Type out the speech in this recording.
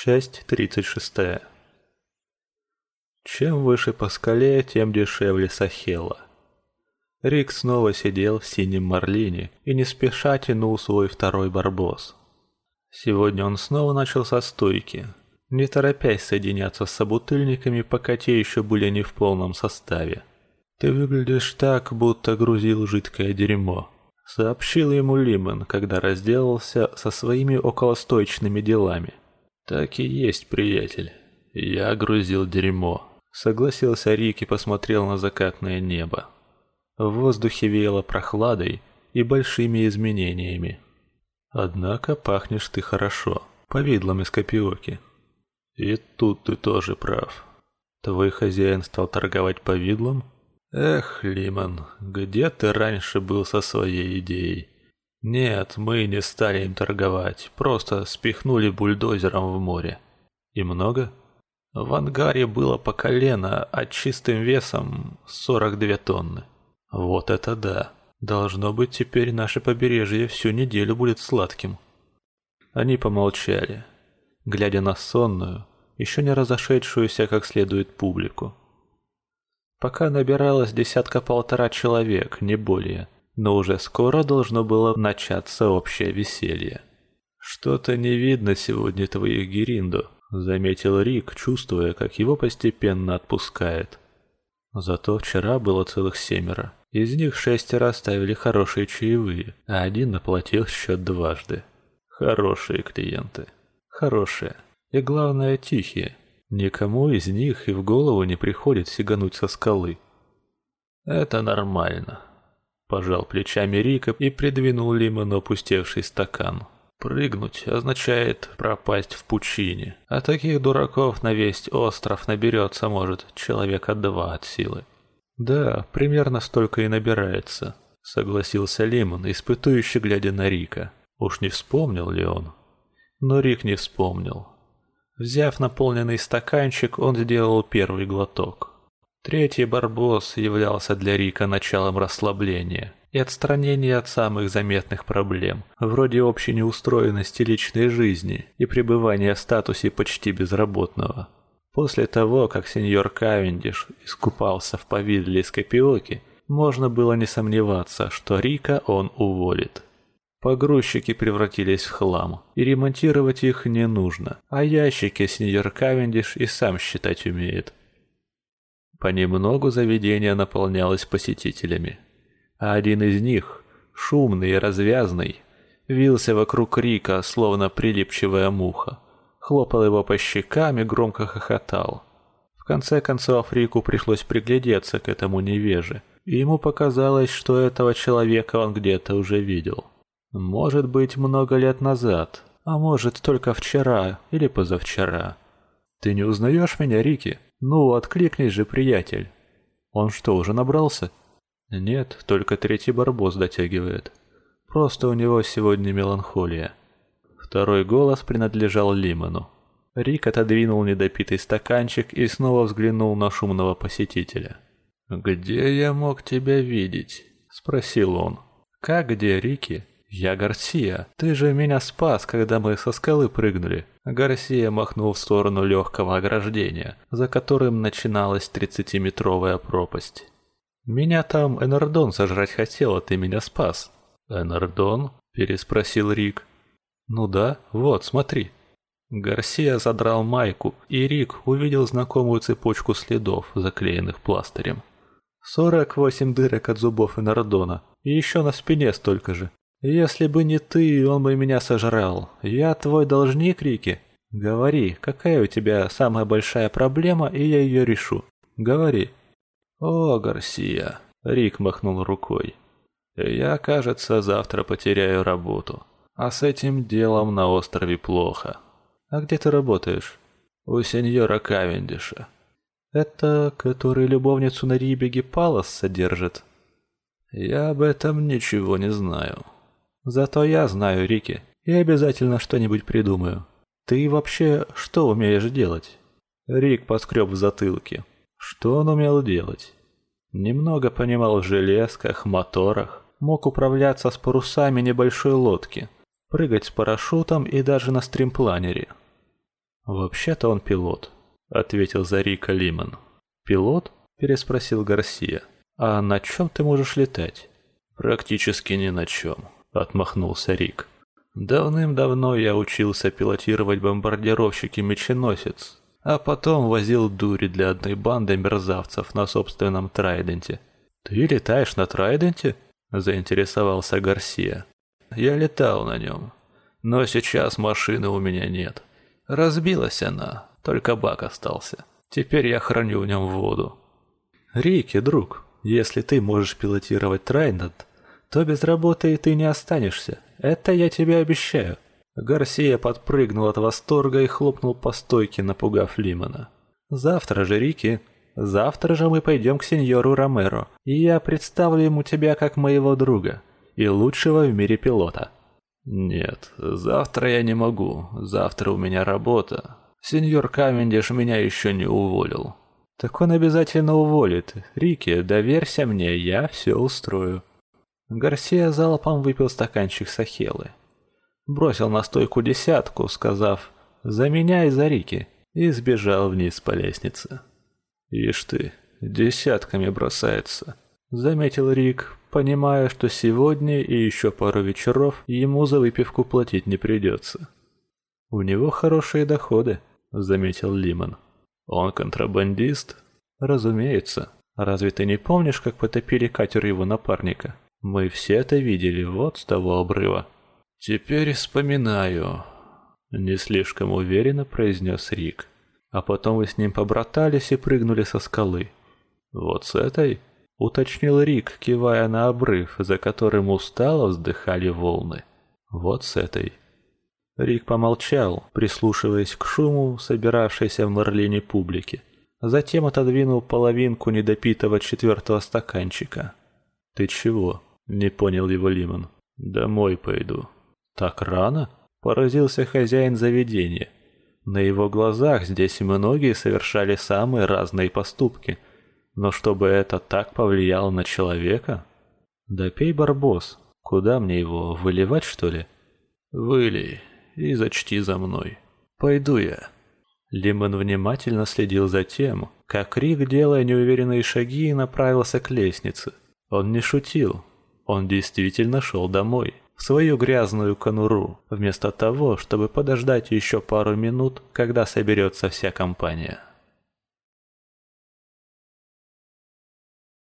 Часть 36. Чем выше по скале, тем дешевле Сахела. Рик снова сидел в синем марлине и не спеша тянул свой второй барбос. Сегодня он снова начал со стойки, не торопясь соединяться с собутыльниками, пока те еще были не в полном составе. «Ты выглядишь так, будто грузил жидкое дерьмо», — сообщил ему Лимон, когда разделался со своими околостойчными делами. «Так и есть, приятель. Я грузил дерьмо», — согласился Рик и посмотрел на закатное небо. В воздухе веяло прохладой и большими изменениями. «Однако пахнешь ты хорошо, повидлом из копиоки». «И тут ты тоже прав. Твой хозяин стал торговать повидлом?» «Эх, Лимон, где ты раньше был со своей идеей?» Нет, мы не стали им торговать, просто спихнули бульдозером в море. И много? В ангаре было по колено, а чистым весом 42 тонны. Вот это да. Должно быть, теперь наше побережье всю неделю будет сладким. Они помолчали, глядя на сонную, еще не разошедшуюся как следует публику. Пока набиралось десятка-полтора человек, не более – но уже скоро должно было начаться общее веселье. «Что-то не видно сегодня твоих Гериндо», — заметил Рик, чувствуя, как его постепенно отпускает. Зато вчера было целых семеро. Из них шестеро оставили хорошие чаевые, а один оплатил счет дважды. Хорошие клиенты. Хорошие. И главное, тихие. Никому из них и в голову не приходит сигануть со скалы. Это нормально. Пожал плечами Рика и придвинул Лимону опустевший стакан. Прыгнуть означает пропасть в пучине, а таких дураков на весь остров наберется, может, человека два от силы. Да, примерно столько и набирается, согласился Лимон, испытующий глядя на Рика. Уж не вспомнил ли он? Но Рик не вспомнил. Взяв наполненный стаканчик, он сделал первый глоток. Третий барбос являлся для Рика началом расслабления и отстранения от самых заметных проблем, вроде общей неустроенности личной жизни и пребывания в статусе почти безработного. После того, как сеньор Кавендиш искупался в повидле из копиоки, можно было не сомневаться, что Рика он уволит. Погрузчики превратились в хлам, и ремонтировать их не нужно, а ящики сеньор Кавендиш и сам считать умеет. Понемногу заведение наполнялось посетителями. А один из них, шумный и развязный, вился вокруг Рика, словно прилипчивая муха. Хлопал его по щекам и громко хохотал. В конце концов Рику пришлось приглядеться к этому невеже, и ему показалось, что этого человека он где-то уже видел. Может быть, много лет назад, а может, только вчера или позавчера. «Ты не узнаешь меня, Рики?» «Ну, откликнись же, приятель!» «Он что, уже набрался?» «Нет, только третий барбос дотягивает. Просто у него сегодня меланхолия». Второй голос принадлежал Лиману. Рик отодвинул недопитый стаканчик и снова взглянул на шумного посетителя. «Где я мог тебя видеть?» – спросил он. «Как где, Рики?» «Я Гарсия. Ты же меня спас, когда мы со скалы прыгнули». Гарсия махнул в сторону легкого ограждения, за которым начиналась тридцатиметровая пропасть. «Меня там Энардон сожрать хотел, а ты меня спас». «Энардон?» – переспросил Рик. «Ну да, вот, смотри». Гарсия задрал майку, и Рик увидел знакомую цепочку следов, заклеенных пластырем. «Сорок восемь дырок от зубов Энардона, и еще на спине столько же. «Если бы не ты, он бы меня сожрал. Я твой должник, Рики. Говори, какая у тебя самая большая проблема, и я ее решу. Говори». «О, Гарсия», — Рик махнул рукой. «Я, кажется, завтра потеряю работу. А с этим делом на острове плохо. А где ты работаешь?» «У сеньора Кавендиша». «Это который любовницу на Рибеге Палас содержит?» «Я об этом ничего не знаю». Зато я знаю Рики и обязательно что-нибудь придумаю. Ты вообще что умеешь делать? Рик поскреб в затылке. Что он умел делать? Немного понимал в железках, моторах, мог управляться с парусами небольшой лодки, прыгать с парашютом и даже на стримпланере. «Вообще-то он пилот», — ответил за Рика Лимон. «Пилот?» — переспросил Гарсия. «А на чем ты можешь летать?» «Практически ни на чем», — отмахнулся Рик. «Давным-давно я учился пилотировать бомбардировщики-меченосец, а потом возил дури для одной банды мерзавцев на собственном Трайденте». «Ты летаешь на Трайденте?» — заинтересовался Гарсия. «Я летал на нем, но сейчас машины у меня нет. Разбилась она, только бак остался. Теперь я храню в нем воду». «Рики, друг, если ты можешь пилотировать Трайдент, то без работы ты не останешься. Это я тебе обещаю». Гарсия подпрыгнул от восторга и хлопнул по стойке, напугав Лимона. «Завтра же, Рики, завтра же мы пойдем к сеньору Ромеро, и я представлю ему тебя как моего друга и лучшего в мире пилота». «Нет, завтра я не могу, завтра у меня работа. Сеньор Камендиш меня еще не уволил». «Так он обязательно уволит. Рики, доверься мне, я все устрою». Гарсия залпом выпил стаканчик сахелы. Бросил на стойку десятку, сказав «За меня и за Рики», и сбежал вниз по лестнице. «Ишь ты, десятками бросается», — заметил Рик, понимая, что сегодня и еще пару вечеров ему за выпивку платить не придется. «У него хорошие доходы», — заметил Лимон. «Он контрабандист?» «Разумеется. Разве ты не помнишь, как потопили катер его напарника?» Мы все это видели вот с того обрыва. Теперь вспоминаю. Не слишком уверенно произнес Рик. А потом вы с ним побратались и прыгнули со скалы. Вот с этой? Уточнил Рик, кивая на обрыв, за которым устало вздыхали волны. Вот с этой. Рик помолчал, прислушиваясь к шуму, собиравшейся в Марлине публики. Затем отодвинул половинку недопитого четвертого стаканчика. «Ты чего?» Не понял его Лимон. Домой пойду. Так рано? Поразился хозяин заведения. На его глазах здесь многие совершали самые разные поступки. Но чтобы это так повлияло на человека? Да пей, Барбос. Куда мне его, выливать что ли? Вылей и зачти за мной. Пойду я. Лимон внимательно следил за тем, как Рик, делая неуверенные шаги, направился к лестнице. Он не шутил, он действительно шел домой, в свою грязную конуру, вместо того, чтобы подождать еще пару минут, когда соберется вся компания.